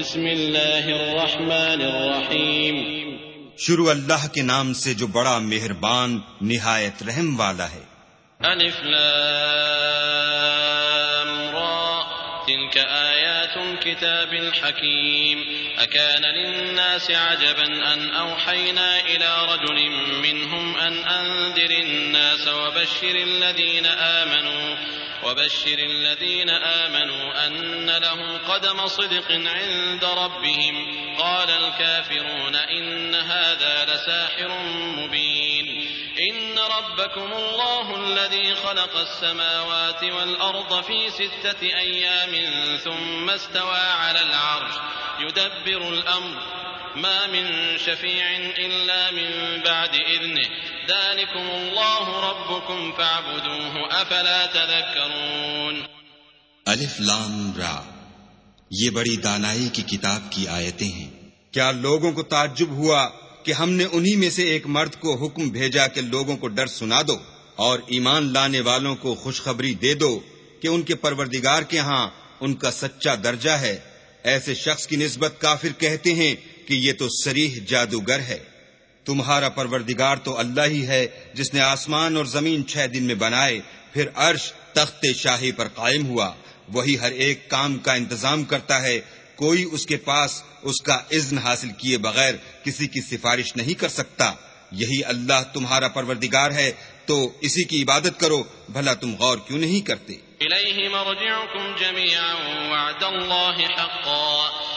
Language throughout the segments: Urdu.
بسم اللہ الرحمن الرحیم۔ شروع اللہ کے نام سے جو بڑا مہربان نہایت رحم والا ہے۔ الف لام را۔ تلك آیات الكتاب الحکیم۔ اکان للناس عجبا ان اوحینا الى رجل منهم ان انذر الناس وبشر الذين آمنوا۔ وبشر الذين آمنوا أن لهم قدم صدق عند ربهم. قال الكافرون إن هذا لساحر مبين. إن ربكم الله الذي خلق السماوات والأرض في ستة أيام ثم استوى على العرش. يدبر الأمر. ما من شفيع إلا من بعد إذنه. ذلكم الله ربكم فاعبدوه أفلا تذكرون. الف لام را یہ بڑی دانائی کی کتاب کی آیتیں ہیں۔ کیا لوگوں کو تعجب ہوا کہ ہم نے انہی میں سے ایک مرد کو حکم بھیجا کہ لوگوں کو ڈر سنا دو اور ایمان لانے والوں کو خوشخبری دے دو کہ ان کے پروردگار کے ہاں ان کا سچا درجہ ہے۔ ایسے شخص کی نسبت کافر کہتے ہیں کہ یہ تو سریح جادوگر ہے۔ تمہارا پروردگار تو اللہ ہی ہے، جس نے آسمان اور زمین چھ دن میں بنائے، پھر عرش تخت شاہی پر قائم ہوا۔ وہی ہر ایک کام کا انتظام کرتا ہے، کوئی اس کے پاس اس کا اذن حاصل کیے بغیر کسی کی سفارش نہیں کر سکتا۔ یہی اللہ تمہارا پروردگار ہے، تو اسی کی عبادت کرو، بھلا تم غور کیوں نہیں کرتے؟ وعد حقا۔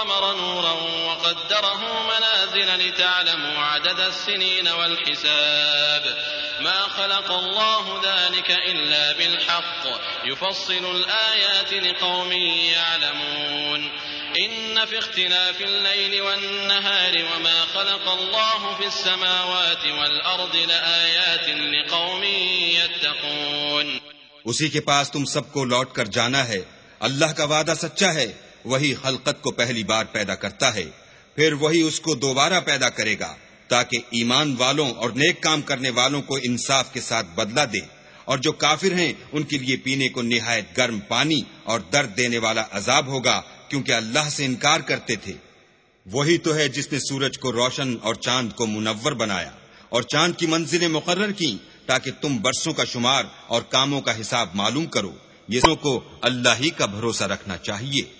والقمر نورا وقدره منازل لتعلموا عدد السنين والحساب. ما خلق الله ذلك إلا بالحق. يفصل الآيات لقوم يعلمون. إن في اختلاف الليل والنهار وما خلق الله في السماوات والأرض لآيات لقوم يتقون. اسی کے پاس تم سب کو لوٹ کر جانا ہے۔ اللہ کا وعدہ سچا ہے۔ وہی خلقت کو پہلی بار پیدا کرتا ہے، پھر وہی اس کو دوبارہ پیدا کرے گا تاکہ ایمان والوں اور نیک کام کرنے والوں کو انصاف کے ساتھ بدلہ دے۔ اور جو کافر ہیں، ان کے لیے پینے کو نہایت گرم پانی اور درد دینے والا عذاب ہوگا، کیونکہ اللہ سے انکار کرتے تھے۔ وہی تو ہے جس نے سورج کو روشن اور چاند کو منور بنایا اور چاند کی منزلیں مقرر کی تاکہ تم برسوں کا شمار اور کاموں کا حساب معلوم کرو۔ یہ کو اللہ ہی کا بھروسہ رکھنا چاہیے۔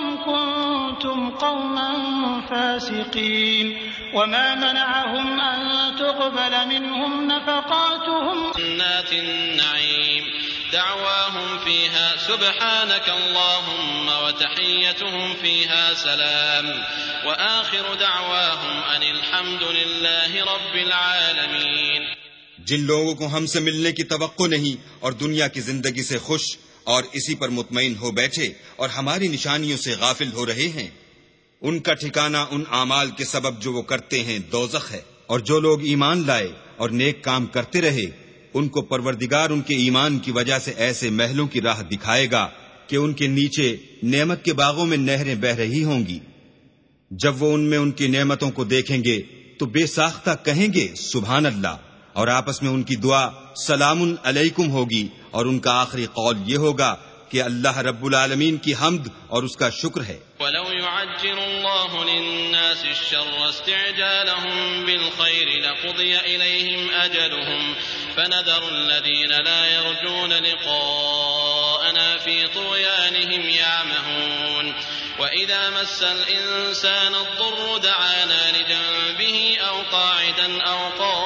إنكم كنتم قوما فاسقين وما منعهم أن تقبل منهم نفقاتهم جنات النعيم دعواهم فيها سبحانك اللهم وتحيتهم فيها سلام وآخر دعواهم أن الحمد لله رب العالمين جن لوگوں کو ہم سے ملنے کی توقع نہیں اور دنیا کی زندگی سے خوش اور اسی پر مطمئن ہو بیٹھے اور ہماری نشانیوں سے غافل ہو رہے ہیں۔ ان کا ٹھکانہ ان اعمال کے سبب جو وہ کرتے ہیں دوزخ ہے۔ اور جو لوگ ایمان لائے اور نیک کام کرتے رہے، ان کو پروردگار ان کے ایمان کی وجہ سے ایسے محلوں کی راہ دکھائے گا کہ ان کے نیچے نعمت کے باغوں میں نہریں بہ رہی ہوں گی۔ جب وہ ان میں ان کی نعمتوں کو دیکھیں گے تو بے ساختہ کہیں گے، سبحان اللہ۔ اور آپس میں ان کی دعا سلام علیکم ہوگی اور ان کا آخری قول یہ ہوگا کہ اللہ رب العالمین کی حمد اور اس کا شکر ہے۔ ولو يعجل الله للناس الشر استعجالهم بالخير لقضي إليهم أجلهم فنذر الذين لا يرجون لقاءنا في طغيانهم يعمهون وإذا مس الإنسان الضر دعانا لجنبه أو قاعدا أو قائما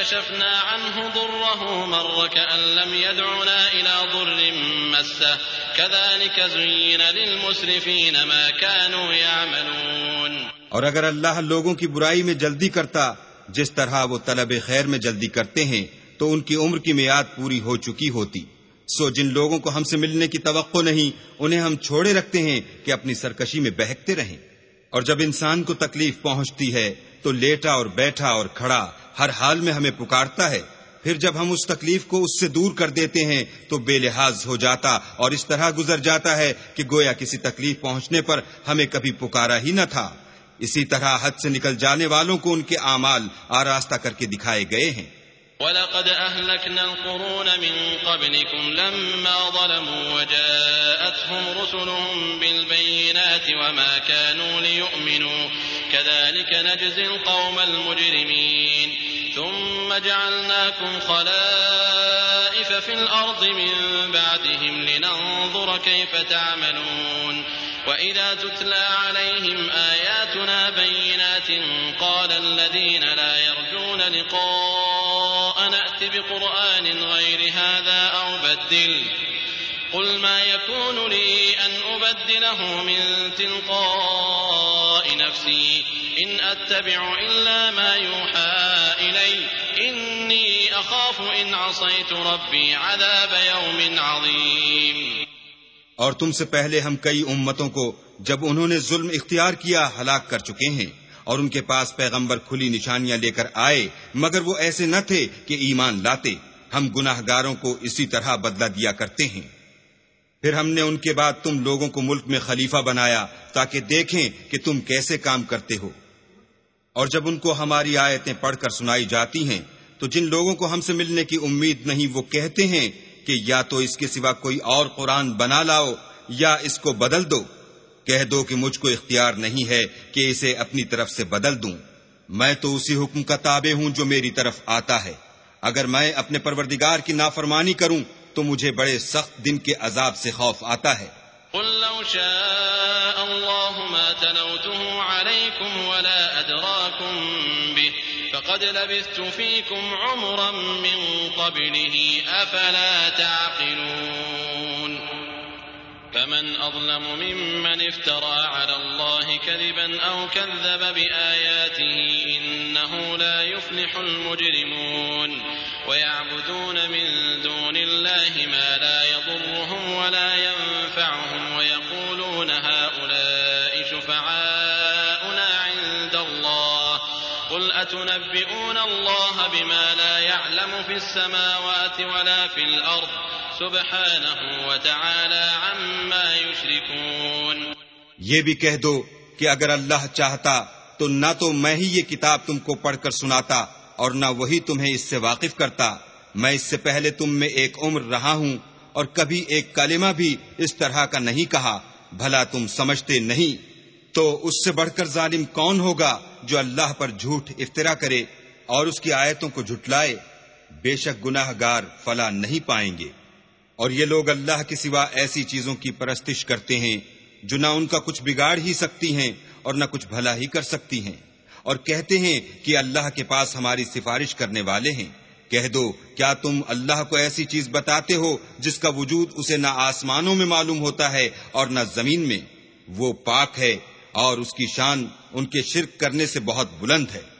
فكشفنا عنه ضره، مر كأن لم يدعنا إلى ضر مسه. كذلك زين للمسرفين ما كانوا يعملون. اور اگر اللہ لوگوں کی برائی میں جلدی کرتا، جس طرح وہ طلب خیر میں جلدی کرتے ہیں، تو ان کی عمر کی میعاد پوری ہو چکی ہوتی۔ سو جن لوگوں کو ہم سے ملنے کی توقع نہیں، انہیں ہم چھوڑے رکھتے ہیں کہ اپنی سرکشی میں بہکتے رہیں۔ اور جب انسان کو تکلیف پہنچتی ہے، تو لیٹا اور بیٹھا اور کھڑا ہر حال میں ہمیں پکارتا ہے۔ پھر جب ہم اس تکلیف کو اس سے دور کر دیتے ہیں، تو بے لحاظ ہو جاتا اور اس طرح گزر جاتا ہے کہ گویا کسی تکلیف پہنچنے پر ہمیں کبھی پکارا ہی نہ تھا۔ اسی طرح حد سے نکل جانے والوں کو ان کے اعمال آراستہ کر کے دکھائے گئے ہیں۔ ولقد أهلكنا القرون من قبلكم لما ظلموا وجاءتهم رسلهم بالبينات وما كانوا ليؤمنوا كذلك نجزي القوم المجرمين. ثم جعلناكم خلائف في الأرض من بعدهم لننظر كيف تعملون. وإذا تتلى عليهم آياتنا بينات قال الذين لا يرجون لقاء نأت بقرآن غير هذا أو بدل. قل ما يكون لي أن أبدله من تلقاء نفسي، إن أتبع إلا ما يوحى إلي، إني أخاف إن عصيت ربي عذاب يوم عظيم. اور تم سے پہلے ہم کئی امتوں کو جب انہوں نے ظلم اختیار کیا ہلاک کر چکے ہیں، اور ان کے پاس پیغمبر کھلی نشانیاں لے کر آئے، مگر وہ ایسے نہ تھے کہ ایمان لاتے۔ ہم گناہ گاروں کو اسی طرح بدلہ دیا کرتے ہیں۔ پھر ہم نے ان کے بعد تم لوگوں کو ملک میں خلیفہ بنایا تاکہ دیکھیں کہ تم کیسے کام کرتے ہو۔ اور جب ان کو ہماری آیتیں پڑھ کر سنائی جاتی ہیں، تو جن لوگوں کو ہم سے ملنے کی امید نہیں، وہ کہتے ہیں کہ یا تو اس کے سوا کوئی اور قرآن بنا لاؤ یا اس کو بدل دو۔ کہہ دو کہ مجھ کو اختیار نہیں ہے کہ اسے اپنی طرف سے بدل دوں۔ میں تو اسی حکم کا تابع ہوں جو میری طرف آتا ہے۔ اگر میں اپنے پروردگار کی نافرمانی کروں تو مجھے بڑے سخت دن کے عذاب سے خوف آتا ہے۔ قل لو شاء الله ما تلوته عليكم ولا أدراكم به، فقد لبثت فيكم عمرا من قبله، أفلا تعقلون۔ فمن أظلم ممن افترى على الله كذبا أو كذب بآياته، إنه لا يفلح المجرمون۔ ويعبدون من دون الله ما لا يضرهم ولا ينفعهم ويقولون هؤلاء شفعاؤنا عند الله قل أتنبئون الله بما لا يعلم في السماوات ولا في الأرض سبحانه وتعالى عما يشركون یہ بھی کہہ دو کہ اگر اللہ چاہتا تو نہ تو میں ہی یہ کتاب تم کو پڑھ کر سناتا اور نہ وہی تمہیں اس سے واقف کرتا۔ میں اس سے پہلے تم میں ایک عمر رہا ہوں اور کبھی ایک کلمہ بھی اس طرح کا نہیں کہا۔ بھلا تم سمجھتے نہیں۔ تو اس سے بڑھ کر ظالم کون ہوگا جو اللہ پر جھوٹ افطرا کرے اور اس کی آیتوں کو جھٹلائے؟ بے شک گناہ گار فلا نہیں پائیں گے۔ اور یہ لوگ اللہ کے سوا ایسی چیزوں کی پرستش کرتے ہیں جو نہ ان کا کچھ بگاڑ ہی سکتی ہیں اور نہ کچھ بھلا ہی کر سکتی ہیں۔ اور کہتے ہیں کہ اللہ کے پاس ہماری سفارش کرنے والے ہیں۔ کہہ دو، کیا تم اللہ کو ایسی چیز بتاتے ہو جس کا وجود اسے نہ آسمانوں میں معلوم ہوتا ہے اور نہ زمین میں؟ وہ پاک ہے اور اس کی شان ان کے شرک کرنے سے بہت بلند ہے۔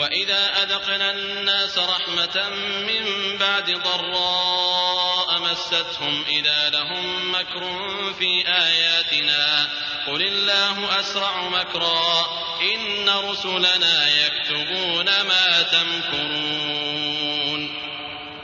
وإذا أذقنا الناس رحمة من بعد ضراء مستهم إذا لهم مكر في آياتنا قل الله أسرع مكرا إن رسلنا يكتبون ما تمكرون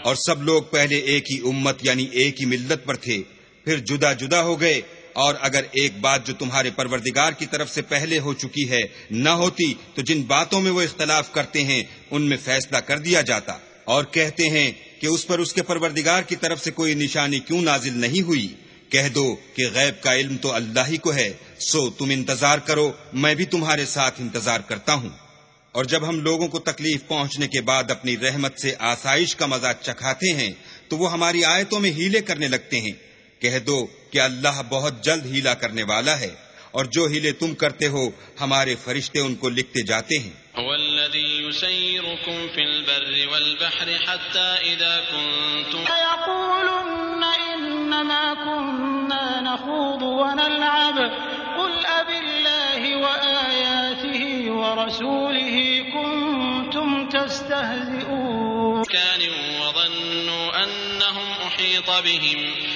اور سب لوگ پہلے ایک ہی امت یعنی ایک ہی ملت پر تھے، پھر جدا جدا ہو گئے اور اگر ایک بات جو تمہارے پروردگار کی طرف سے پہلے ہو چکی ہے نہ ہوتی تو جن باتوں میں وہ اختلاف کرتے ہیں، ان میں فیصلہ کر دیا جاتا۔ اور کہتے ہیں کہ اس پر اس کے پروردگار کی طرف سے کوئی نشانی کیوں نازل نہیں ہوئی؟ کہہ دو کہ غیب کا علم تو اللہ ہی کو ہے، سو تم انتظار کرو، میں بھی تمہارے ساتھ انتظار کرتا ہوں۔ اور جب ہم لوگوں کو تکلیف پہنچنے کے بعد اپنی رحمت سے آسائش کا مزہ چکھاتے ہیں، تو وہ ہماری آیتوں میں ہیلے کرنے لگتے ہیں۔ کہہ دو کہ اللہ بہت جلد ہیلا کرنے والا ہے اور جو ہیلے تم کرتے ہو ہمارے فرشتے ان کو لکھتے جاتے ہیں۔ يسيركم في البر والبحر حتى إذا كنتم يقولن إنما كنا نخوض ونلعب قل أب الله وآياته ورسوله كنتم تستهزئون. كان وظنوا أنهم أحيط بهم.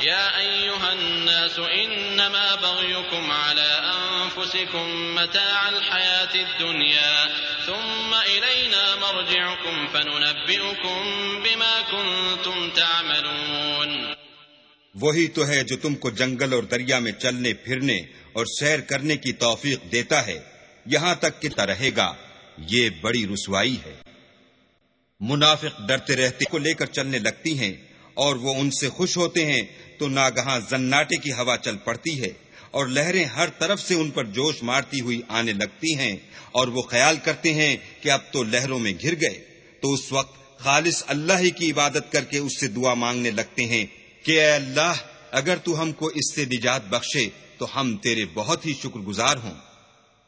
يا أيها الناس إنما بغيكم على أنفسكم متاع الحياة الدنيا ثم إلينا مرجعكم فننبئكم بما كنتم تعملون وہی تو ہے جو تم کو جنگل اور دریا میں چلنے، پھرنے اور سیر کرنے کی توفیق دیتا ہے۔ یہاں تک کہ رہے گا۔ یہ بڑی رسوائی ہے۔ منافق ڈرتے رہتے کو لے کر چلنے لگتی ہیں۔ اور وہ ان سے خوش ہوتے ہیں تو ناگہاں زناٹے کی ہوا چل پڑتی ہے اور لہریں ہر طرف سے ان پر جوش مارتی ہوئی آنے لگتی ہیں اور وہ خیال کرتے ہیں کہ اب تو لہروں میں گھر گئے۔ تو اس وقت خالص اللہ ہی کی عبادت کر کے اس سے دعا مانگنے لگتے ہیں کہ اے اللہ، اگر تو ہم کو اس سے نجات بخشے تو ہم تیرے بہت ہی شکر گزار ہوں۔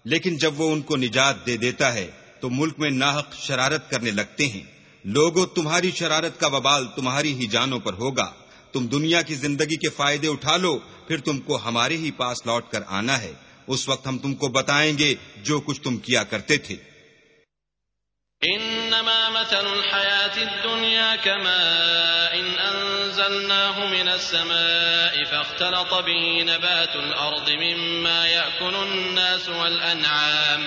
لیکن جب وہ ان کو نجات دے دیتا ہے تو ملک میں ناحق شرارت کرنے لگتے ہیں۔ لوگوں، تمہاری شرارت کا وبال تمہاری ہی جانوں پر ہوگا۔ تم دنیا کی زندگی کے فائدے اٹھا لو، پھر تم کو ہمارے ہی پاس لوٹ کر آنا ہے۔ اس وقت ہم تم کو بتائیں گے جو کچھ تم کیا کرتے تھے۔ انما مثل الحياة الدنيا كماء إن انزلناه من السماء فاختلط به نبات الارض مما يأكل الناس والانعام۔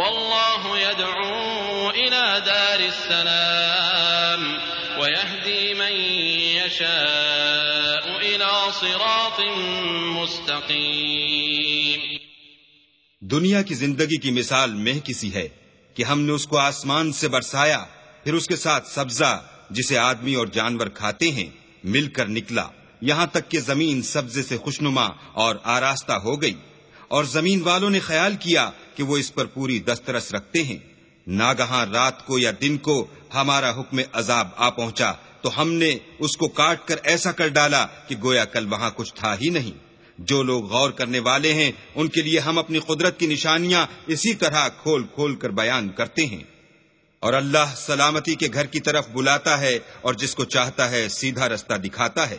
والله يدعو إلى دار السلام ويهدي من يشاء إلى صراط مستقيم دنیا کی زندگی کی مثال مہ کسی ہے کہ ہم نے اس کو آسمان سے برسایا، پھر اس کے ساتھ سبزہ، جسے آدمی اور جانور کھاتے ہیں، مل کر نکلا۔ یہاں تک کہ زمین سبزے سے خوشنما اور آراستہ ہو گئی۔ اور زمین والوں نے خیال کیا کہ وہ اس پر پوری دسترس رکھتے ہیں۔ ناگہاں رات کو یا دن کو ہمارا حکم عذاب آ پہنچا تو ہم نے اس کو کاٹ کر ایسا کر ڈالا کہ گویا کل وہاں کچھ تھا ہی نہیں۔ جو لوگ غور کرنے والے ہیں، ان کے لیے ہم اپنی قدرت کی نشانیاں اسی طرح کھول کھول کر بیان کرتے ہیں۔ اور اللہ سلامتی کے گھر کی طرف بلاتا ہے اور جس کو چاہتا ہے سیدھا رستہ دکھاتا ہے۔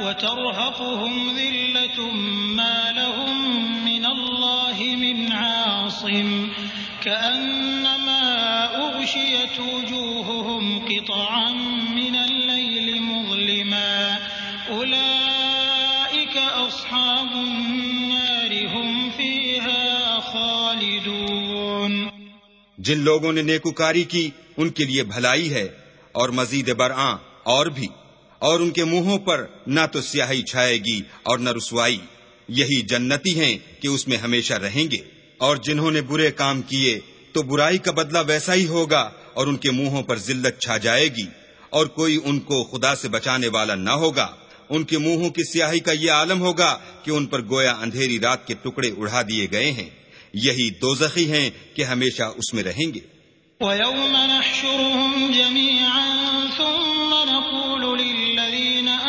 وترهقهم ذلة ما لهم من الله من عاصم كأنما أغشيت وجوههم قطعا من الليل مظلما أولئك أصحاب النار هم فيها خالدون جن لوگوں نے نیکوکاری کی، ان کے لیے بھلائی ہے اور مزید برآں اور بھی۔ اور ان کے منہوں پر نہ تو سیاہی چھائے گی اور نہ رسوائی۔ یہی جنتی ہیں کہ اس میں ہمیشہ رہیں گے۔ اور جنہوں نے برے کام کیے، تو برائی کا بدلہ ویسا ہی ہوگا اور ان کے منہوں پر ذلت چھا جائے گی۔ اور کوئی ان کو خدا سے بچانے والا نہ ہوگا۔ ان کے منہوں کی سیاہی کا یہ عالم ہوگا کہ ان پر گویا اندھیری رات کے ٹکڑے اڑا دیے گئے ہیں۔ یہی دو زخی ہیں کہ ہمیشہ اس میں رہیں گے۔ وَيَوْمَ نَحْشُرُهُمْ جَمِيعًا ثُمَّ نَقُولُ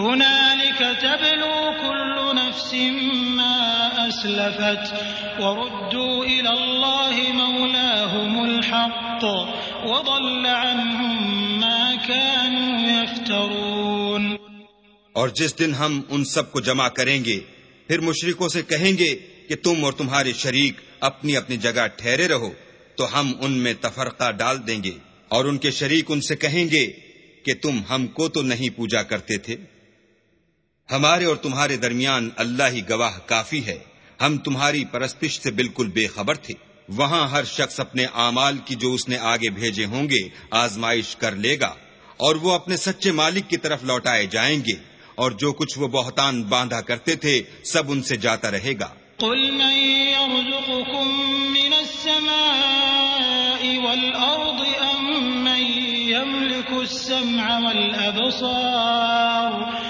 هُنَالِكَ تَبْلُو كُلُّ نَفْسٍ مَّا أَسْلَفَتْ وَرُدُّوا إِلَى اللَّهِ مَوْلَاهُمُ الْحَقِّ وَضَلَّ عَنْهُم مَّا كَانُوا يَفْتَرُونَ. اور جس دن ہم ان سب کو جمع کریں گے، پھر مشرکوں سے کہیں گے کہ تم اور تمہارے شریک اپنی اپنی جگہ ٹھہرے رہو، تو ہم ان میں تفرقہ ڈال دیں گے۔ اور ان کے شریک ان سے کہیں گے کہ تم ہم کو تو نہیں پوجا کرتے تھے؟ ہمارے اور تمہارے درمیان اللہ ہی گواہ کافی ہے۔ ہم تمہاری پرستش سے بالکل بے خبر تھے۔ وہاں ہر شخص اپنے اعمال کی جو اس نے آگے بھیجے ہوں گے آزمائش کر لے گا اور وہ اپنے سچے مالک کی طرف لوٹائے جائیں گے اور جو کچھ وہ بہتان باندھا کرتے تھے سب ان سے جاتا رہے گا۔ قل من يرزقكم من السماء والأرض أم من يملك السمع والأبصار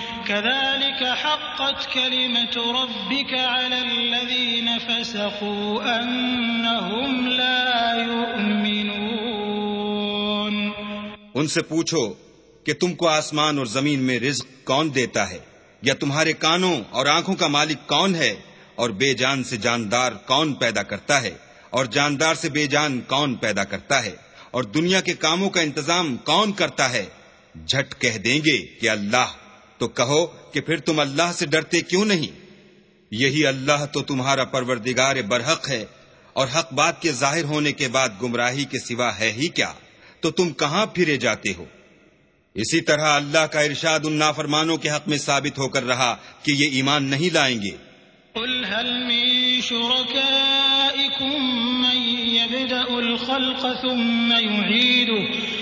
كذلك حقت كلمة ربك على الذين فسقوا أنهم لا يؤمنون. ان سے پوچھو کہ تم کو آسمان اور زمین میں رزق کون دیتا ہے؟ یا تمہارے کانوں اور آنکھوں کا مالک کون ہے؟ اور بے جان سے جاندار کون پیدا کرتا ہے؟ اور جاندار سے بے جان کون پیدا کرتا ہے؟ اور دنیا کے کاموں کا انتظام کون کرتا ہے؟ جھٹ کہہ دیں گے کہ اللہ تو کہو کہ پھر تم اللہ سے ڈرتے کیوں نہیں؟ یہی اللہ تو تمہارا پروردگار برحق ہے، اور حق بات کے ظاہر ہونے کے بعد گمراہی کے سوا ہے ہی کیا؟ تو تم کہاں پھرے جاتے ہو؟ اسی طرح اللہ کا ارشاد ان نافرمانوں کے حق میں ثابت ہو کر رہا کہ یہ ایمان نہیں لائیں گے۔ قل هل من شركائكم من يبدأ الخلق ثم يعيده؟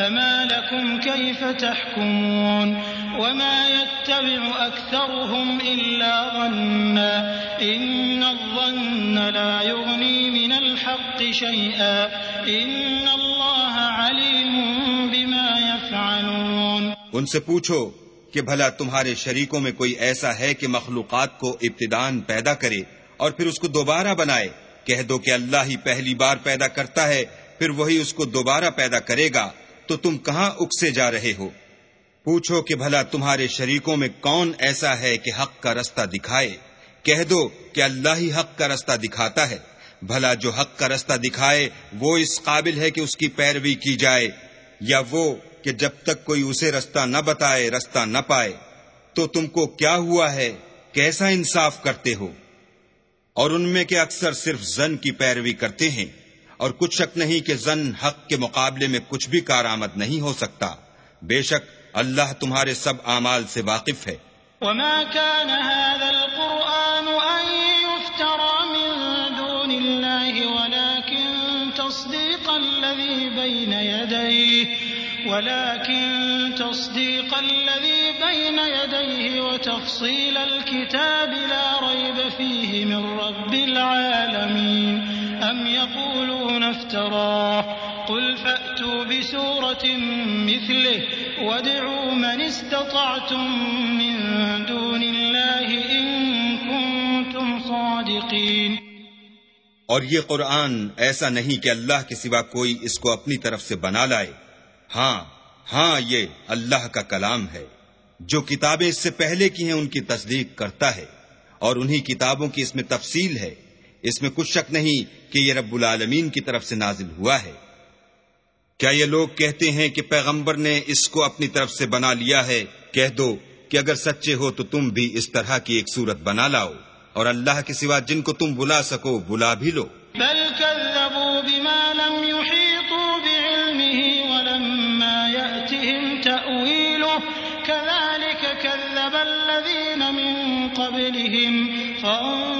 فما لكم كيف تحكمون وما يتبع أكثرهم إلا ظنا إن الظن لا يغني من الحق شيئا إن الله عليم بما يفعلون ان سے پوچھو کہ بھلا تمہارے شریکوں میں کوئی ایسا ہے کہ مخلوقات کو ابتدان پیدا کرے اور پھر اس کو دوبارہ بنائے؟ کہہ دو کہ اللہ ہی پہلی بار پیدا کرتا ہے، پھر وہی اس کو دوبارہ پیدا کرے گا۔ تو تم کہاں اکسے جا رہے ہو؟ پوچھو کہ بھلا تمہارے شریکوں میں کون ایسا ہے کہ حق کا رستہ دکھائے؟ کہہ دو کہ اللہ ہی حق کا رستہ دکھاتا ہے۔ بھلا جو حق کا رستہ دکھائے، وہ اس قابل ہے کہ اس کی پیروی کی جائے، یا وہ کہ جب تک کوئی اسے رستہ نہ بتائے، رستہ نہ پائے۔ تو تم کو کیا ہوا ہے؟ کیسا انصاف کرتے ہو؟ اور ان میں کے اکثر صرف زن کی پیروی کرتے ہیں۔ اور کچھ شک نہیں کہ زن حق کے مقابلے میں کچھ بھی کارآمد نہیں ہو سکتا۔ بے شک اللہ تمہارے سب اعمال سے واقف ہے۔ وما كان هذا القرآن أن يفترى من دون الله ولكن تصديق الذي بين يديه ولكن تصديق الذي بين يديه وتفصيل الكتاب لا ريب فيه من رب العالمين أم يقولون افتراه قل فأتوا بسورة مثله وادعوا من استطعتم من دون الله إن كنتم صادقين اور یہ قرآن ایسا نہیں کہ اللہ کے سوا کوئی اس کو اپنی طرف سے بنا لائے۔ ہاں ہاں یہ اللہ کا کلام ہے۔ جو کتابیں اس سے پہلے کی ہیں، ان کی تصدیق کرتا ہے اور انہی کتابوں کی اس میں تفصیل ہے۔ اس میں کچھ شک نہیں کہ یہ رب العالمین کی طرف سے نازل ہوا ہے۔ کیا یہ لوگ کہتے ہیں کہ پیغمبر نے اس کو اپنی طرف سے بنا لیا ہے؟ کہہ دو کہ اگر سچے ہو تو تم بھی اس طرح کی ایک صورت بنا لاؤ، اور اللہ کے سوا جن کو تم بلا سکو بلا بھی لو۔ بل كذبوا بما لم يحيطوا بعلمه ولما يأتهم تأويله، كذلك كذب الذين من قبلهم، فانظر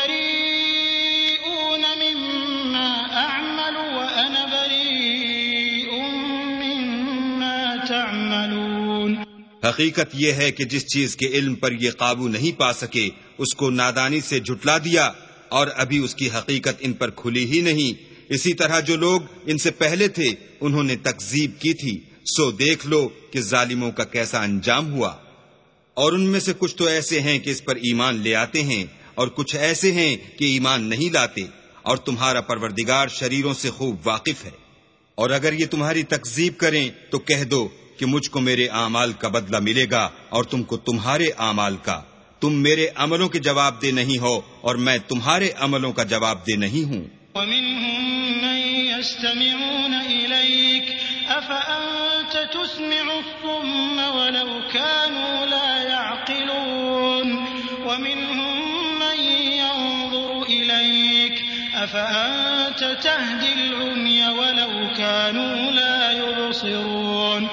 حقیقت یہ ہے کہ جس چیز کے علم پر یہ قابو نہیں پا سکے، اس کو نادانی سے جھٹلا دیا اور ابھی اس کی حقیقت ان پر کھلی ہی نہیں۔ اسی طرح جو لوگ ان سے پہلے تھے، انہوں نے تکزیب کی تھی۔ سو دیکھ لو کہ ظالموں کا کیسا انجام ہوا۔ اور ان میں سے کچھ تو ایسے ہیں کہ اس پر ایمان لے آتے ہیں، اور کچھ ایسے ہیں کہ ایمان نہیں لاتے۔ اور تمہارا پروردگار شریروں سے خوب واقف ہے۔ اور اگر یہ تمہاری تکزیب کریں، تو کہہ دو کہ مجھ کو میرے اعمال کا بدلہ ملے گا اور تم کو تمہارے اعمال کا، تم میرے عملوں کے جواب دے نہیں ہو اور میں تمہارے عملوں کا جواب دے نہیں ہوں۔ ومنهم من يستمعون إليك، أفأنت تسمع الصم ولو كانوا لا يعقلون؟ ومنهم من ينظر إليك، أفأنت تهدي العمي ولو كانوا لا يبصرون؟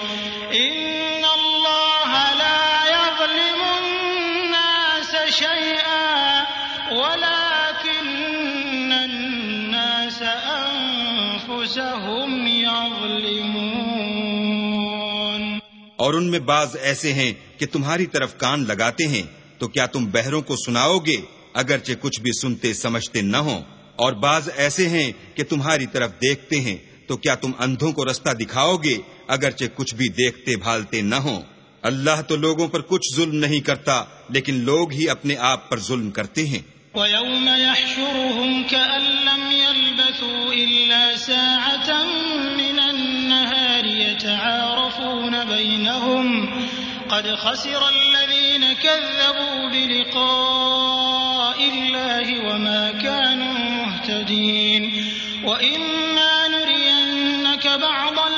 اور ان میں بعض ایسے ہیں کہ تمہاری طرف کان لگاتے ہیں تو کیا تم بہروں کو سناؤ گے اگرچہ کچھ بھی سنتے سمجھتے نہ ہوں؟ اور بعض ایسے ہیں کہ تمہاری طرف دیکھتے ہیں تو کیا تم اندھوں کو رستہ دکھاؤ گے اگرچہ کچھ بھی دیکھتے بھالتے نہ ہوں۔ اللہ تو لوگوں پر کچھ ظلم نہیں کرتا، لیکن لوگ ہی اپنے آپ پر ظلم کرتے ہیں۔ ويوم يحشرهم كأن لم يلبثوا إلا ساعة من النهار يتعارفون بينهم قد خسر الذين كذبوا بلقاء الله وما كانوا مهتدين وإما نرينك بعض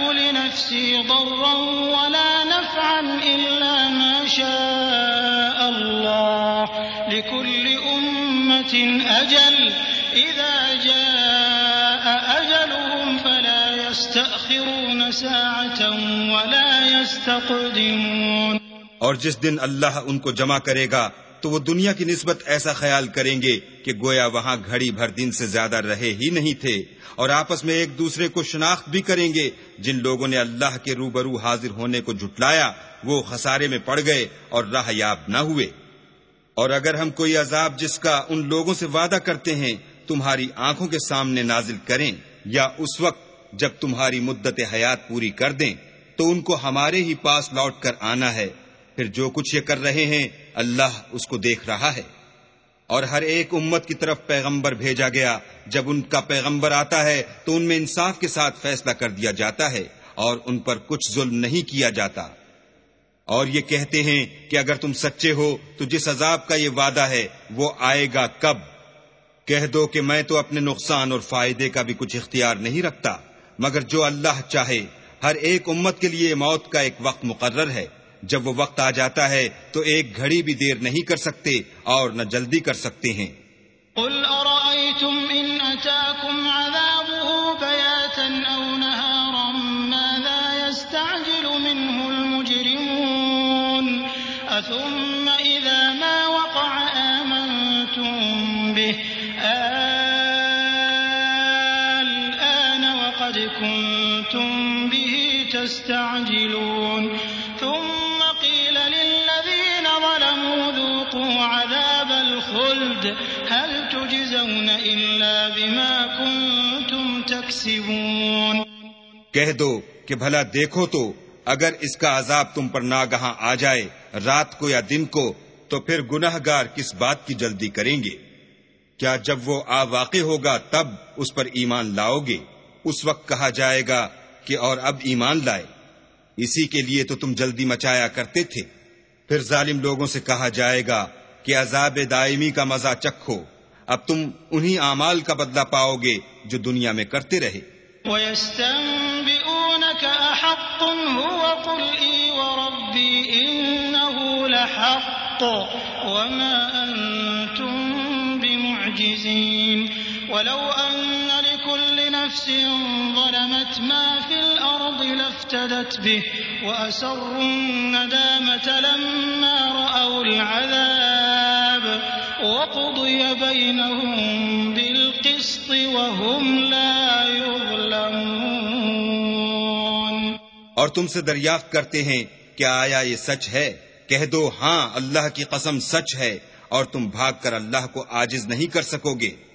أملك لنفسي ضرا ولا نفعا إلا ما شاء الله. لكل أمة أجل. إذا جاء أجلهم فلا يستأخرون ساعة ولا يستقدمون. اور جس دن اللہ ان کو جمع کرے گا تو وہ دنیا کی نسبت ایسا خیال کریں گے کہ گویا وہاں گھڑی بھر دن سے زیادہ رہے ہی نہیں تھے اور آپس میں ایک دوسرے کو شناخت بھی کریں گے۔ جن لوگوں نے اللہ کے روبرو حاضر ہونے کو جھٹلایا، وہ خسارے میں پڑ گئے اور راہ یاب نہ ہوئے۔ اور اگر ہم کوئی عذاب جس کا ان لوگوں سے وعدہ کرتے ہیں، تمہاری آنکھوں کے سامنے نازل کریں یا اس وقت جب تمہاری مدت حیات پوری کر دیں، تو ان کو ہمارے ہی پاس لوٹ کر آنا ہے۔ پھر جو کچھ یہ کر رہے ہیں، اللہ اس کو دیکھ رہا ہے۔ اور ہر ایک امت کی طرف پیغمبر بھیجا گیا۔ جب ان کا پیغمبر آتا ہے، تو ان میں انصاف کے ساتھ فیصلہ کر دیا جاتا ہے اور ان پر کچھ ظلم نہیں کیا جاتا۔ اور یہ کہتے ہیں کہ اگر تم سچے ہو، تو جس عذاب کا یہ وعدہ ہے، وہ آئے گا کب؟ کہہ دو کہ میں تو اپنے نقصان اور فائدے کا بھی کچھ اختیار نہیں رکھتا، مگر جو اللہ چاہے۔ ہر ایک امت کے لیے موت کا ایک وقت مقرر ہے۔ جب وہ وقت آ جاتا ہے تو ایک گھڑی بھی دیر نہیں کر سکتے اور نہ جلدی کر سکتے ہیں۔ قل ارأيتم ان اتاكم عذابه بياتا او نهارا ماذا يستعجل منه المجرمون؟ اثم اذا ما وقع آمنتم به؟ الآن وقد كنتم به تستعجلون. الخلد هل تجزون بما كنتم تكسبون؟ کہہ دو کہ بھلا دیکھو تو اگر اس کا عذاب تم پر ناگہاں آ جائے رات کو یا دن کو، تو پھر گناہ گار کس بات کی جلدی کریں گے؟ کیا جب وہ آ واقع ہوگا تب اس پر ایمان لاؤ گے؟ اس وقت کہا جائے گا کہ اور اب ایمان لائے۔ اسی کے لیے تو تم جلدی مچایا کرتے تھے۔ پھر ظالم لوگوں سے کہا جائے گا کہ عذاب دائمی کا مزہ چکھو۔ اب تم انہی اعمال کا بدلہ پاؤ گے جو دنیا میں کرتے رہے۔ وَيَسْتَنبِئُونَكَ أَحَقٌ هُوَ قُلْ إِي وَرَبِّي إِنَّهُ وَمَا بِمُعْجِزِينَ وَلَوْ أَنَّ لِكُلِّ نَفْسٍ ظَلَمَتْ مَا فِي الْأَرْضِ لَافْتَدَتْ بِهِ وَأَسَرُّوا النَّدَامَةَ لَمَّا رَأَوُا الْعَذَابَ وَقُضِيَ بَيْنَهُم بِالْقِسْطِ وَهُمْ لَا يُظْلَمُونَ. اور تم سے دریافت کرتے ہیں کہ آیا یہ سچ ہے؟ کہہ دو ہاں اللہ کی قسم سچ ہے اور تم بھاگ کر اللہ کو آجز نہیں کر سکو گے۔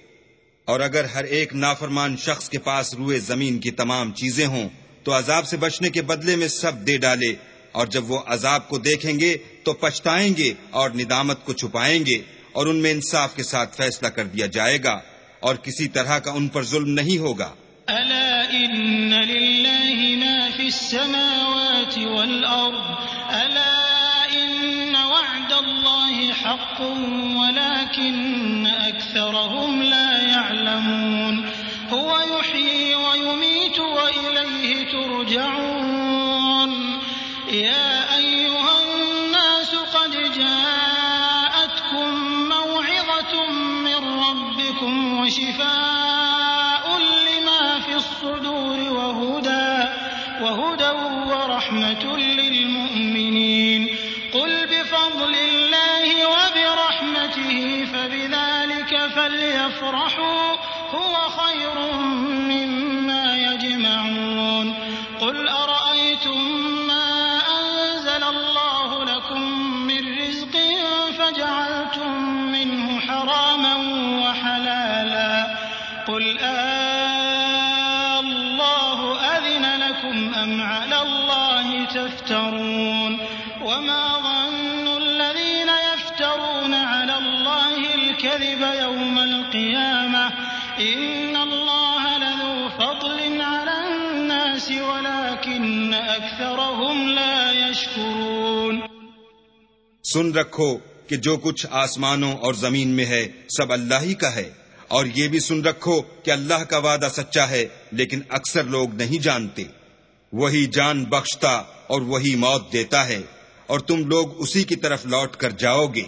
اور اگر ہر ایک نافرمان شخص کے پاس روئے زمین کی تمام چیزیں ہوں، تو عذاب سے بچنے کے بدلے میں سب دے ڈالے۔ اور جب وہ عذاب کو دیکھیں گے، تو پچھتائیں گے اور ندامت کو چھپائیں گے، اور ان میں انصاف کے ساتھ فیصلہ کر دیا جائے گا، اور کسی طرح کا ان پر ظلم نہیں ہوگا۔ الا ان للہ ما فی السماوات والارض، الا ان وعد اللہ حق ولكن اکثرهم لا يعلمون. هو يحيي ويميت وإليه ترجعون. يا أيها الناس قد جاءتكم موعظة من ربكم وشفاء لما في الصدور وهدى وهدى ورحمة للمؤمنين فليفرحوا هو خير سن رکھو کہ جو کچھ آسمانوں اور زمین میں ہے، سب اللہ ہی کا ہے۔ اور یہ بھی سن رکھو کہ اللہ کا وعدہ سچا ہے، لیکن اکثر لوگ نہیں جانتے۔ وہی جان بخشتا اور وہی موت دیتا ہے، اور تم لوگ اسی کی طرف لوٹ کر جاؤ گے۔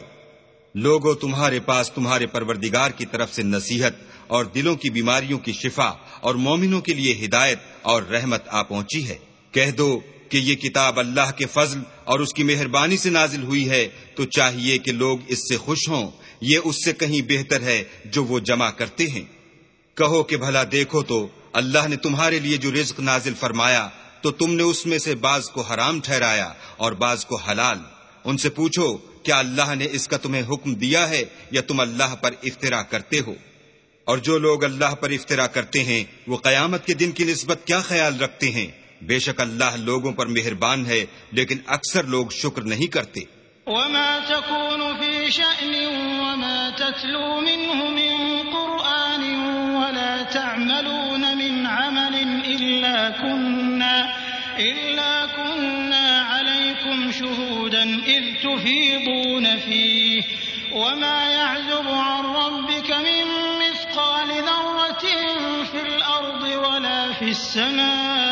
لوگوں تمہارے پاس تمہارے پروردگار کی طرف سے نصیحت اور دلوں کی بیماریوں کی شفا اور مومنوں کے لیے ہدایت اور رحمت آ پہنچی ہے۔ کہہ دو کہ یہ کتاب اللہ کے فضل اور اس کی مہربانی سے نازل ہوئی ہے، تو چاہیے کہ لوگ اس سے خوش ہوں۔ یہ اس سے کہیں بہتر ہے جو وہ جمع کرتے ہیں۔ کہو کہ بھلا دیکھو تو، اللہ نے تمہارے لیے جو رزق نازل فرمایا، تو تم نے اس میں سے بعض کو حرام ٹھہرایا اور بعض کو حلال۔ ان سے پوچھو، کیا اللہ نے اس کا تمہیں حکم دیا ہے یا تم اللہ پر افطرا کرتے ہو؟ اور جو لوگ اللہ پر افطرا کرتے ہیں، وہ قیامت کے دن کی نسبت کیا خیال رکھتے ہیں؟ بے شک اللہ لوگوں پر مہربان ہے لیکن اکثر لوگ شکر نہیں کرتے۔ وما تكون في شأن وما تتلو منه من قرآن ولا تعملون من عمل إلا كنا, إلا كنا عليكم شهودا إذ تفيضون فيه۔ وما يعزب عن ربك من مثقال ذرة في الأرض ولا في السماء۔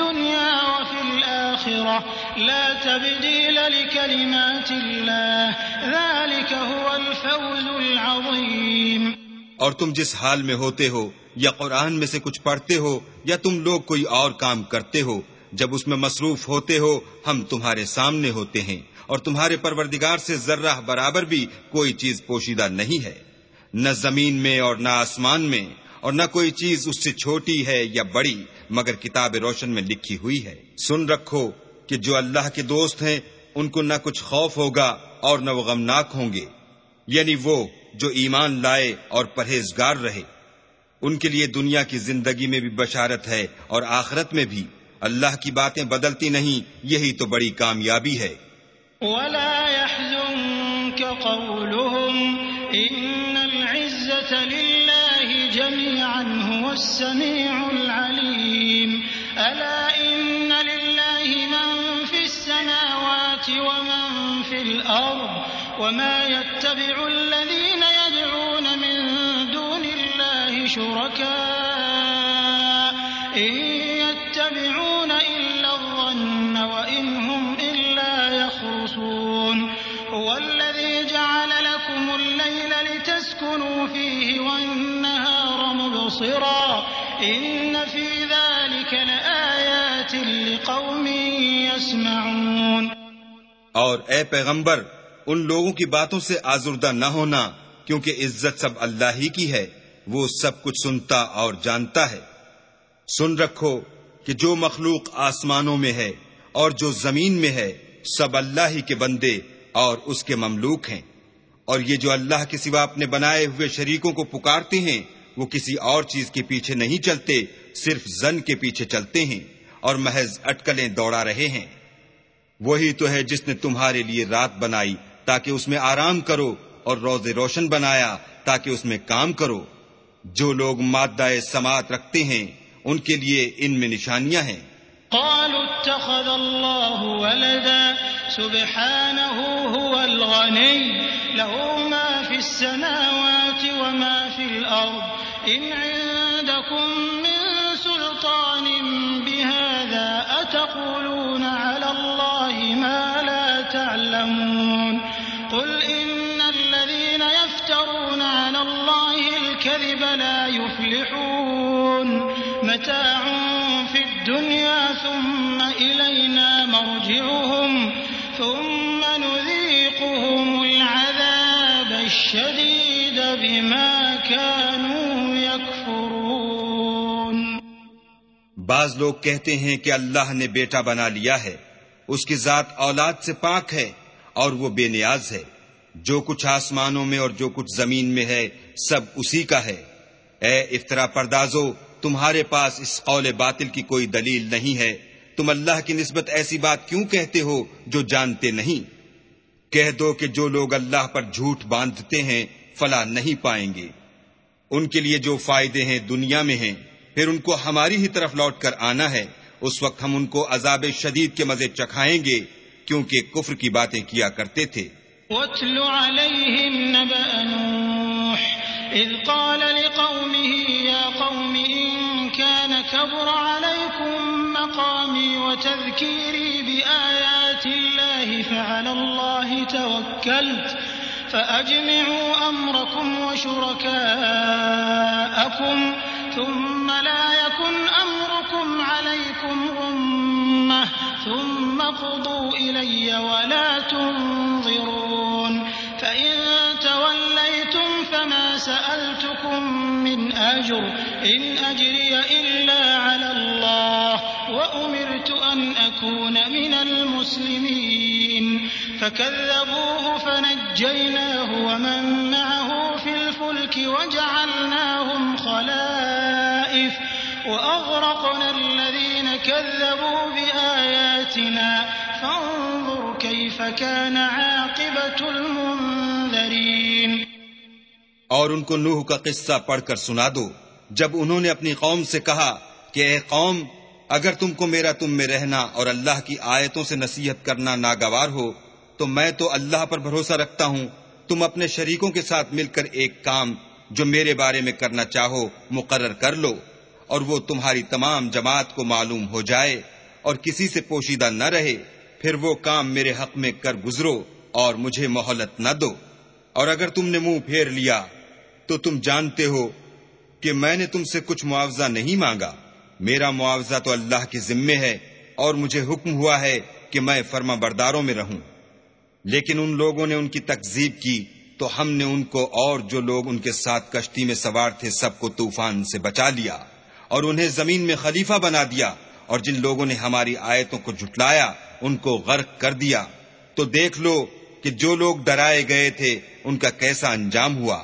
لا تبديل لكلمات الله. ذلك هو الفوز العظيم. اور تم جس حال میں ہوتے ہو یا قرآن میں سے کچھ پڑھتے ہو یا تم لوگ کوئی اور کام کرتے ہو، جب اس میں مصروف ہوتے ہو، ہم تمہارے سامنے ہوتے ہیں اور تمہارے پروردگار سے ذرہ برابر بھی کوئی چیز پوشیدہ نہیں ہے۔ نہ زمین میں اور نہ آسمان میں، اور نہ کوئی چیز اس سے چھوٹی ہے یا بڑی، مگر کتاب روشن میں لکھی ہوئی ہے۔ سن رکھو کہ جو اللہ کے دوست ہیں، ان کو نہ کچھ خوف ہوگا اور نہ وہ غمناک ہوں گے۔ یعنی وہ جو ایمان لائے اور پرہیزگار رہے۔ ان کے لیے دنیا کی زندگی میں بھی بشارت ہے اور آخرت میں بھی۔ اللہ کی باتیں بدلتی نہیں، یہی تو بڑی کامیابی ہے۔ ولا يحزنك قولهم إن العزة لله جميعا هو السميع العليم ومن في الأرض وما يتبع الذين يدعون من دون الله شركاء إن يتبعون إلا الظن وإن هم إلا يخرصون هو الذي جعل لكم الليل لتسكنوا فيه والنهار مبصرا إن في ذلك لآيات لقوم يسمعون اور اے پیغمبر، ان لوگوں کی باتوں سے آزردہ نہ ہونا، کیونکہ عزت سب اللہ ہی کی ہے، وہ سب کچھ سنتا اور جانتا ہے۔ سن رکھو کہ جو مخلوق آسمانوں میں ہے اور جو زمین میں ہے، سب اللہ ہی کے بندے اور اس کے مملوک ہیں۔ اور یہ جو اللہ کے سوا اپنے بنائے ہوئے شریکوں کو پکارتے ہیں، وہ کسی اور چیز کے پیچھے نہیں چلتے، صرف زن کے پیچھے چلتے ہیں اور محض اٹکلیں دوڑا رہے ہیں۔ وہی تو ہے جس نے تمہارے لیے رات بنائی، تاکہ اس میں آرام کرو اور روز روشن بنایا، تاکہ اس میں کام کرو۔ جو لوگ مادہ سماعت رکھتے ہیں، ان کے لیے ان میں نشانیاں ہیں۔ قالوا اتخذ الله ولدا، سبحانه هو الغني، له ما في السماوات وما في الأرض، إن عندكم من سلطان بهذا أتقولون؟ الكذب لا يفلحون. متاع في الدنيا ثم إلينا مرجعهم، ثم نذيقهم العذاب الشديد بما كانوا يكفرون. بعض لوگ کہتے ہیں کہ اللہ نے بیٹا بنا لیا ہے، اس کی ذات اولاد سے پاک ہے اور وہ بے نیاز ہے۔ جو کچھ آسمانوں میں اور جو کچھ زمین میں ہے، سب اسی کا ہے۔ اے افطرا پردازو، تمہارے پاس اس قول باطل کی کوئی دلیل نہیں ہے۔ تم اللہ کی نسبت ایسی بات کیوں کہتے ہو جو جانتے نہیں؟ کہہ دو کہ جو لوگ اللہ پر جھوٹ باندھتے ہیں، فلا نہیں پائیں گے۔ ان کے لیے جو فائدے ہیں دنیا میں ہیں، پھر ان کو ہماری ہی طرف لوٹ کر آنا ہے۔ اس وقت ہم ان کو عذاب شدید کے مزے چکھائیں گے، کیونکہ کفر کی باتیں کیا کرتے تھے۔ واتل عليهم نبأ نوح إذ قال لقومه يا قوم إن كان كبر عليكم مقامي وتذكيري بآيات الله فعلى الله توكلت فأجمعوا أمركم وشركاءكم ثم لا يكن أمركم عليكم أمة ثم قضوا إلي ولا تنظرون فإن توليتم فما سألتكم من أجر إن أجري إلا على الله وأمر أن أكون من المسلمين فكذبوه فنجيناه ومن معه في الفلك وجعلناهم خلائف وأغرقنا الذين كذبوا بآياتنا فانظر كيف كان عاقبة المنذرين اور ان کو نوح کا قصہ پڑھ کر سنا دو۔ جب انہوں نے اپنی قوم سے کہا کہ اے قوم اگر تم کو میرا تم میں رہنا اور اللہ کی آیتوں سے نصیحت کرنا ناگوار ہو، تو میں تو اللہ پر بھروسہ رکھتا ہوں۔ تم اپنے شریکوں کے ساتھ مل کر ایک کام جو میرے بارے میں کرنا چاہو، مقرر کر لو، اور وہ تمہاری تمام جماعت کو معلوم ہو جائے اور کسی سے پوشیدہ نہ رہے۔ پھر وہ کام میرے حق میں کر گزرو اور مجھے مہلت نہ دو۔ اور اگر تم نے منہ پھیر لیا، تو تم جانتے ہو کہ میں نے تم سے کچھ معاوضہ نہیں مانگا۔ میرا معاوضہ تو اللہ کے ذمے ہے اور مجھے حکم ہوا ہے کہ میں فرما برداروں میں رہوں۔ لیکن ان لوگوں نے ان کی تکزیب کی تو ہم نے ان کو اور جو لوگ ان کے ساتھ کشتی میں سوار تھے سب کو طوفان سے بچا لیا اور انہیں زمین میں خلیفہ بنا دیا اور جن لوگوں نے ہماری آیتوں کو جھٹلایا، ان کو غرق کر دیا۔ تو دیکھ لو کہ جو لوگ ڈرائے گئے تھے، ان کا کیسا انجام ہوا۔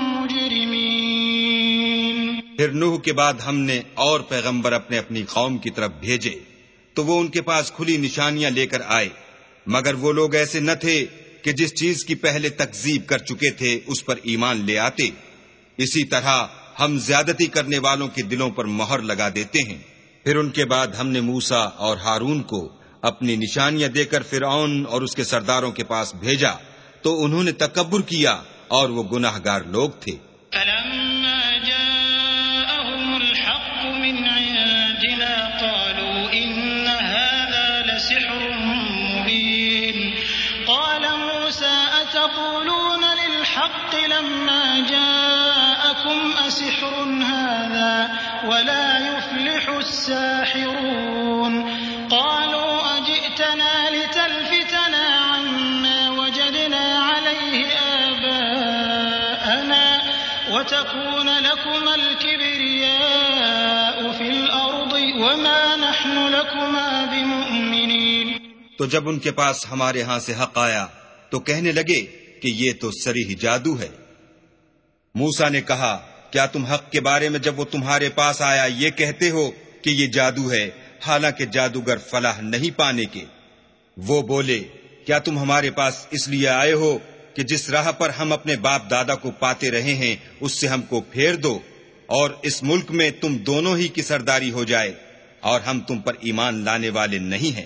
پھر نوح کے بعد ہم نے اور پیغمبر اپنے اپنی قوم کی طرف بھیجے، تو وہ ان کے پاس کھلی نشانیاں لے کر آئے۔ مگر وہ لوگ ایسے نہ تھے کہ جس چیز کی پہلے تکزیب کر چکے تھے، اس پر ایمان لے آتے۔ اسی طرح ہم زیادتی کرنے والوں کے دلوں پر مہر لگا دیتے ہیں۔ پھر ان کے بعد ہم نے موسا اور ہارون کو اپنی نشانیاں دے کر فرعون اور اس کے سرداروں کے پاس بھیجا، تو انہوں نے تکبر کیا اور وہ گناہ گار لوگ تھے۔ ولا يفلح الساحرون. قالوا أجئتنا لتلفتنا عما وجدنا عليه آباءنا وتكون لكما الكبرياء في الأرض وما نحن لكما بمؤمنين. تو جب ان کے پاس ہمارے ہاں سے حق آیا تو کہنے لگے کہ یہ تو سریح جادو ہے۔ موسا نے کہا، کیا تم حق کے بارے میں جب وہ تمہارے پاس آیا یہ کہتے ہو کہ یہ جادو ہے، حالانکہ جادوگر فلاح نہیں پانے کے؟ وہ بولے، کیا تم ہمارے پاس اس لیے آئے ہو کہ جس راہ پر ہم اپنے باپ دادا کو پاتے رہے ہیں، اس سے ہم کو پھیر دو؟ اور اس ملک میں تم دونوں ہی کی سرداری ہو جائے، اور ہم تم پر ایمان لانے والے نہیں ہیں۔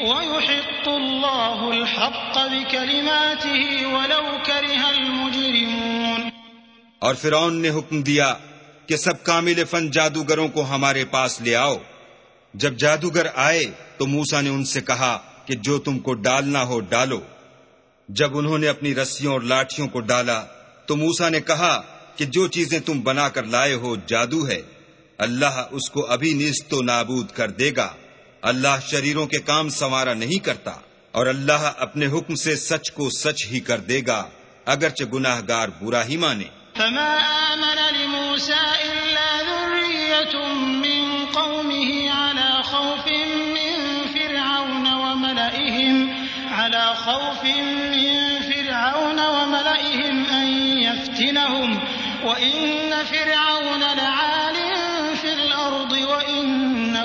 ويحق الله الحق بكلماته ولو كره المجرمون اور فرعون نے حکم دیا کہ سب کامل فن جادوگروں کو ہمارے پاس لے آؤ۔ جب جادوگر آئے تو موسا نے ان سے کہا کہ جو تم کو ڈالنا ہو ڈالو۔ جب انہوں نے اپنی رسیوں اور لاٹھیوں کو ڈالا تو موسا نے کہا کہ جو چیزیں تم بنا کر لائے ہو جادو ہے، اللہ اس کو ابھی نیست و نابود کر دے گا۔ اللہ شریروں کے کام سنوارا نہیں کرتا اور اللہ اپنے حکم سے سچ کو سچ ہی کر دے گا، اگرچہ گناہ گار برا ہی مانے۔ فما آمن لموسى إلا ذرية من قومه على خوف من فرعون وملئهم على خوف من فرعون وملئهم أن يفتنهم وإن فرعون لعال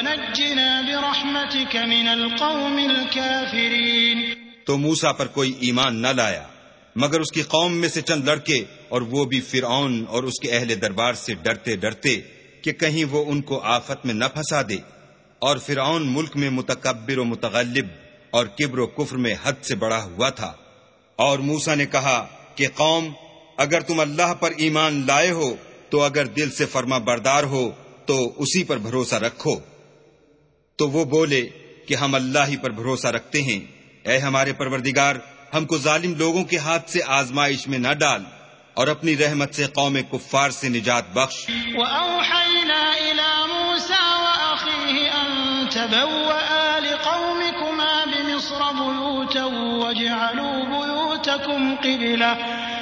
ونجنا برحمتك من القوم الكافرين. تو موسا پر کوئی ایمان نہ لایا، مگر اس کی قوم میں سے چند لڑکے اور وہ بھی فرعون اور اس کے اہل دربار سے ڈرتے ڈرتے کہ کہیں وہ ان کو آفت میں نہ پھنسا دے، اور فرعون ملک میں متکبر و متغلب اور کبر و کفر میں حد سے بڑا ہوا تھا۔ اور موسا نے کہا کہ قوم، اگر تم اللہ پر ایمان لائے ہو، تو اگر دل سے فرما بردار ہو، تو اسی پر بھروسہ رکھو۔ تو وہ بولے کہ ہم اللہ ہی پر بھروسہ رکھتے ہیں۔ اے ہمارے پروردگار، ہم کو ظالم لوگوں کے ہاتھ سے آزمائش میں نہ ڈال اور اپنی رحمت سے قوم کفار سے نجات بخش۔ وأوحينا إلى موسى وأخيه أن تبوأ لقومكما بمصر بيوتا واجعلوا بيوتكم قبلة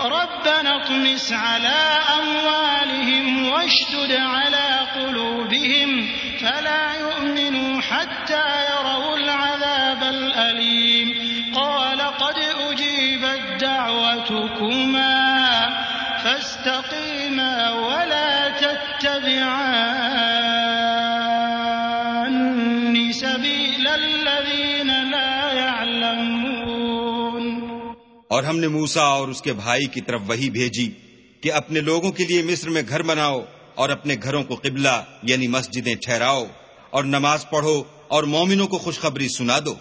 ربنا اطمس على أموالهم واشتد على قلوبهم فلا يؤمنوا حتى يروا العذاب الأليم. قال قد أجيبت دعوتكما فاستقيما ولا تتبعان. اور ہم نے موسا اور اس کے بھائی کی طرف وہی بھیجی کہ اپنے لوگوں کے لیے مصر میں گھر بناؤ اور اپنے گھروں کو قبلہ یعنی مسجدیں ٹھہراؤ اور نماز پڑھو اور مومنوں کو خوشخبری سنا دو۔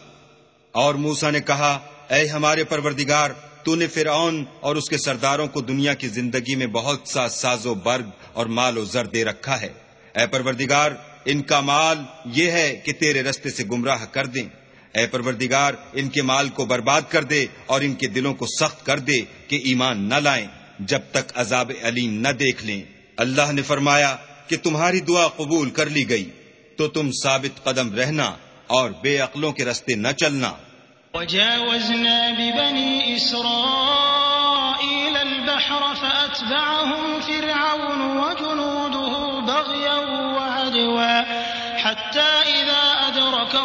اور موسا نے کہا، اے ہمارے پروردگار، تو نے فرعون اور اس کے سرداروں کو دنیا کی زندگی میں بہت سا ساز و برگ اور مال و زر دے رکھا ہے۔ اے پروردگار، ان کا مال یہ ہے کہ تیرے رستے سے گمراہ کر دیں۔ اے پروردگار، ان کے مال کو برباد کر دے اور ان کے دلوں کو سخت کر دے کہ ایمان نہ لائیں، جب تک عذاب علیم نہ دیکھ لیں۔ اللہ نے فرمایا کہ تمہاری دعا قبول کر لی گئی، تو تم ثابت قدم رہنا اور بے عقلوں کے رستے نہ چلنا۔ وجاوزنا ببني إسرائيل البحر فأتبعهم فرعون وجنوده بغيا وعدوا حتى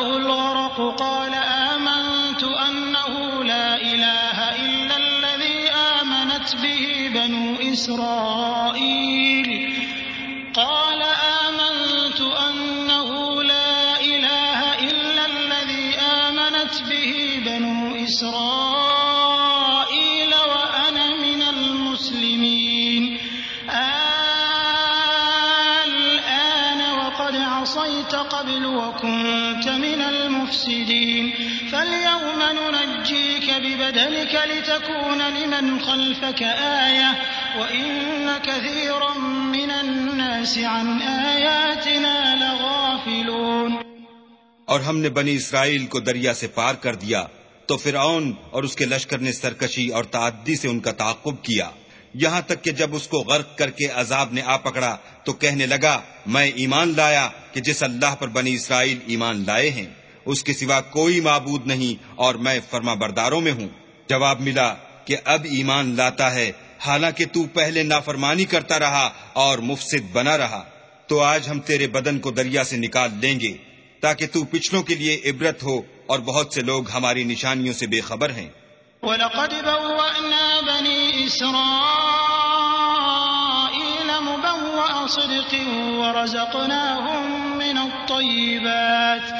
إذا الغرق قال آمنت أنه لا إله إلا الذي آمنت به بنو إسرائيل. قال آمنت أنه لا إله إلا الذي آمنت به بنو إسرائيل وأنا من المسلمين. الآن وقد عصيت قبل وكنت المفسدين. فاليوم ننجيك ببدنك لتكون لمن خلفك آية، وإن كثيرا من الناس عن آياتنا لغافلون. اور ہم نے بنی اسرائیل کو دریا سے پار کر دیا، تو فرعون اور اس کے لشکر نے سرکشی اور تعدی سے ان کا تعاقب کیا۔ یہاں تک کہ جب اس کو غرق کر کے عذاب نے آ پکڑا، تو کہنے لگا، میں ایمان لایا کہ جس اللہ پر بنی اسرائیل ایمان لائے ہیں۔ اس کے سوا کوئی معبود نہیں اور میں فرما برداروں میں ہوں۔ جواب ملا کہ اب ایمان لاتا ہے، حالانکہ تو پہلے نافرمانی کرتا رہا اور مفسد بنا رہا۔ تو آج ہم تیرے بدن کو دریا سے نکال لیں گے، تاکہ تو پچھلوں کے لیے عبرت ہو اور بہت سے لوگ ہماری نشانیوں سے بے خبر ہیں۔ وَلَقَدْ بَوَّأْنَا بَنِي إِسْرَائِيلَ مُبَوَّأَ صِدْقٍ وَرَزَقْنَاهُم مِّنَ الطَّيِّبَاتِ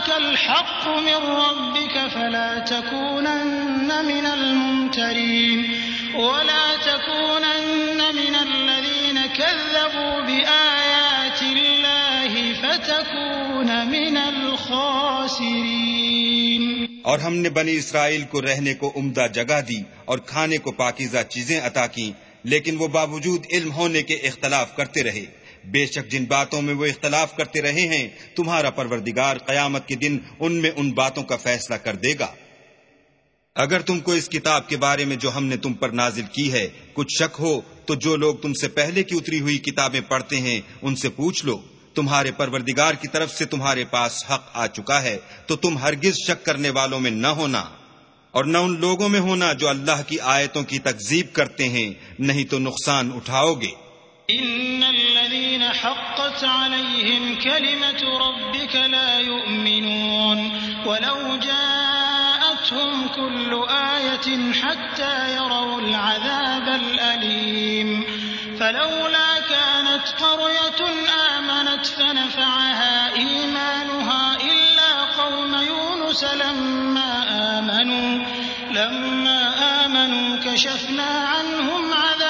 جاءك الحق من ربك فلا تكونن من الممترين ولا تكونن من الذين كذبوا بآيات الله فتكون من الخاسرين. اور ہم نے بنی اسرائیل کو رہنے کو عمدہ جگہ دی اور کھانے کو پاکیزہ چیزیں عطا کی لیکن وہ باوجود علم ہونے کے اختلاف کرتے رہے۔ بے شک جن باتوں میں وہ اختلاف کرتے رہے ہیں، تمہارا پروردگار قیامت کے دن ان میں ان باتوں کا فیصلہ کر دے گا۔ اگر تم کو اس کتاب کے بارے میں جو ہم نے تم پر نازل کی ہے کچھ شک ہو، تو جو لوگ تم سے پہلے کی اتری ہوئی کتابیں پڑھتے ہیں، ان سے پوچھ لو۔ تمہارے پروردگار کی طرف سے تمہارے پاس حق آ چکا ہے، تو تم ہرگز شک کرنے والوں میں نہ ہونا۔ اور نہ ان لوگوں میں ہونا جو اللہ کی آیتوں کی تکزیب کرتے ہیں، نہیں تو نقصان اٹھاؤ گے۔ حقت عليهم كلمة ربك لا يؤمنون ولو جاءتهم كل آية حتى يروا العذاب الأليم. فلولا كانت قرية آمنت فنفعها إيمانها إلا قوم يونس لما آمنوا لما آمنوا كشفنا عنهم عذاب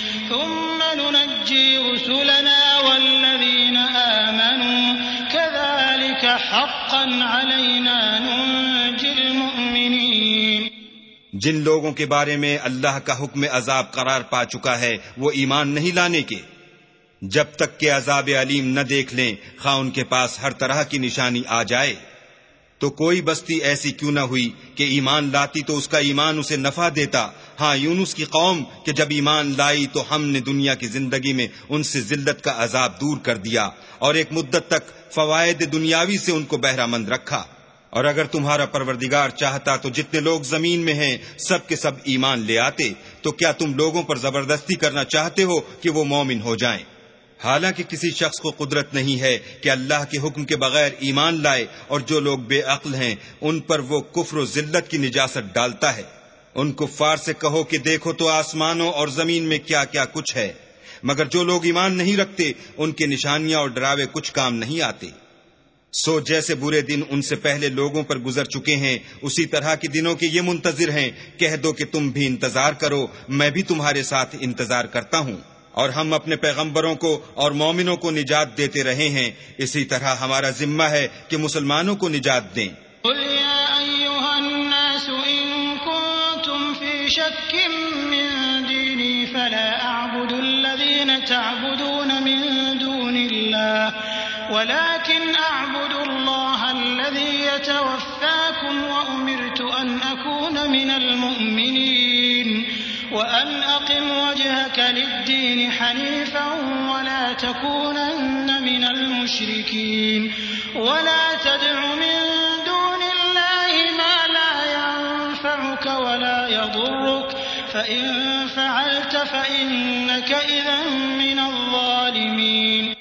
ثم ننجي رسلنا والذين آمنوا. كذلك حقا علينا ننجي المؤمنين. جن لوگوں کے بارے میں اللہ کا حکم عذاب قرار پا چکا ہے، وہ ایمان نہیں لانے کے۔ جب تک کہ عذاب علیم نہ دیکھ لیں، خواہ ان کے پاس ہر طرح کی نشانی آ جائے۔ تو کوئی بستی ایسی کیوں نہ ہوئی کہ ایمان لاتی تو اس کا ایمان اسے نفع دیتا۔ ہاں یونس کی قوم کہ جب ایمان لائی تو ہم نے دنیا کی زندگی میں ان سے ذلت کا عذاب دور کر دیا اور ایک مدت تک فوائد دنیاوی سے ان کو بہرہ مند رکھا۔ اور اگر تمہارا پروردگار چاہتا تو جتنے لوگ زمین میں ہیں، سب کے سب ایمان لے آتے۔ تو کیا تم لوگوں پر زبردستی کرنا چاہتے ہو کہ وہ مومن ہو جائیں؟ حالانکہ کسی شخص کو قدرت نہیں ہے کہ اللہ کے حکم کے بغیر ایمان لائے اور جو لوگ بے عقل ہیں، ان پر وہ کفر و ذلت کی نجاست ڈالتا ہے۔ ان کفار سے کہو کہ دیکھو تو آسمانوں اور زمین میں کیا کیا کچھ ہے۔ مگر جو لوگ ایمان نہیں رکھتے، ان کے نشانیاں اور ڈراوے کچھ کام نہیں آتے۔ سو جیسے برے دن ان سے پہلے لوگوں پر گزر چکے ہیں، اسی طرح کے دنوں کے یہ منتظر ہیں۔ کہہ دو کہ تم بھی انتظار کرو، میں بھی تمہارے ساتھ انتظار کرتا ہوں۔ اور ہم اپنے پیغمبروں کو اور مومنوں کو نجات دیتے رہے ہیں۔ اسی طرح ہمارا ذمہ ہے کہ مسلمانوں کو نجات دیں۔ قل يا أيها الناس إن كنتم في شك من ديني فلا أعبد الذين تعبدون من دون الله، ولكن أعبد الله الذي يتوفاكم وأمرت أن أكون من المؤمنين. وأن أقم وجهك للدين حنيفا ولا تكونن من المشركين ولا تدع من دون الله ما لا ينفعك ولا يضرك فإن فعلت فإنك إذا من الظالمين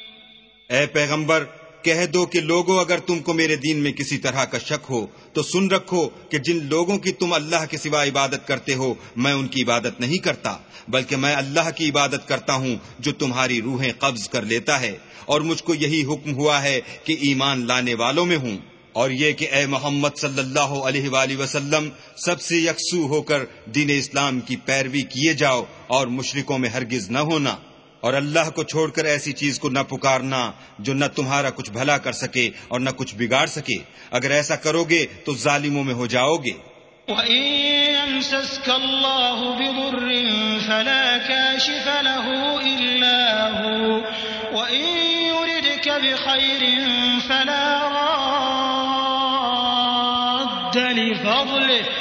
اے پیغمبر کہہ دو کہ لوگوں، اگر تم کو میرے دین میں کسی طرح کا شک ہو، تو سن رکھو کہ جن لوگوں کی تم اللہ کے سوا عبادت کرتے ہو، میں ان کی عبادت نہیں کرتا، بلکہ میں اللہ کی عبادت کرتا ہوں جو تمہاری روحیں قبض کر لیتا ہے۔ اور مجھ کو یہی حکم ہوا ہے کہ ایمان لانے والوں میں ہوں۔ اور یہ کہ اے محمد صلی اللہ علیہ وآلہ وسلم، سب سے یکسو ہو کر دین اسلام کی پیروی کیے جاؤ اور مشرکوں میں ہرگز نہ ہونا۔ اور اللہ کو چھوڑ کر ایسی چیز کو نہ پکارنا جو نہ تمہارا کچھ بھلا کر سکے اور نہ کچھ بگاڑ سکے۔ اگر ایسا کرو گے تو ظالموں میں ہو جاؤ گے وَإِن يَمْسَسْكَ اللَّهُ بِضُرٍّ فَلَا كَاشِفَ لَهُ إِلَّا هُوَ وَإِن يُرِدْكَ بِخَيْرٍ فَلَا رَادَّ لِفَضْلِهِ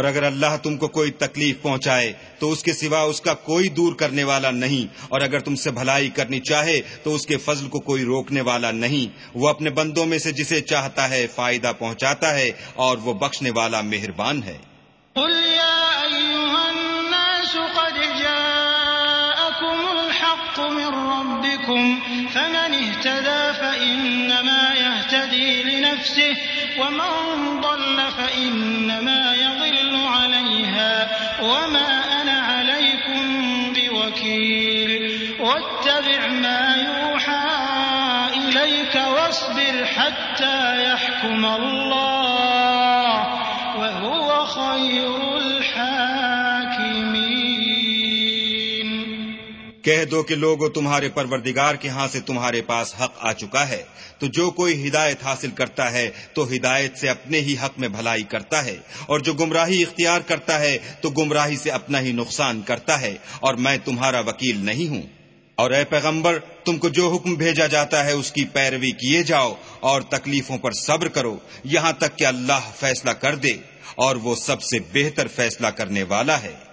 اور اگر اللہ تم کو کوئی تکلیف پہنچائے تو اس کے سوا اس کا کوئی دور کرنے والا نہیں اور اگر تم سے بھلائی کرنی چاہے تو اس کے فضل کو کوئی روکنے والا نہیں وہ اپنے بندوں میں سے جسے چاہتا ہے فائدہ پہنچاتا ہے اور وہ بخشنے والا مہربان ہے۔ قل الناس قد الحق من فمن اهتدى فإنما يهتدي لنفسه ومن ضل فإنما يضل وما أنا عليكم بوكيل واتبع ما يوحى إليك واصبر حتى يحكم الله وهو خير الحاكمين کہہ دو کہ لوگو تمہارے پروردگار کے ہاں سے تمہارے پاس حق آ چکا ہے۔ تو جو کوئی ہدایت حاصل کرتا ہے، تو ہدایت سے اپنے ہی حق میں بھلائی کرتا ہے۔ اور جو گمراہی اختیار کرتا ہے، تو گمراہی سے اپنا ہی نقصان کرتا ہے۔ اور میں تمہارا وکیل نہیں ہوں۔ اور اے پیغمبر، تم کو جو حکم بھیجا جاتا ہے، اس کی پیروی کیے جاؤ اور تکلیفوں پر صبر کرو۔ یہاں تک کہ اللہ فیصلہ کر دے اور وہ سب سے بہتر فیصلہ کرنے والا ہے۔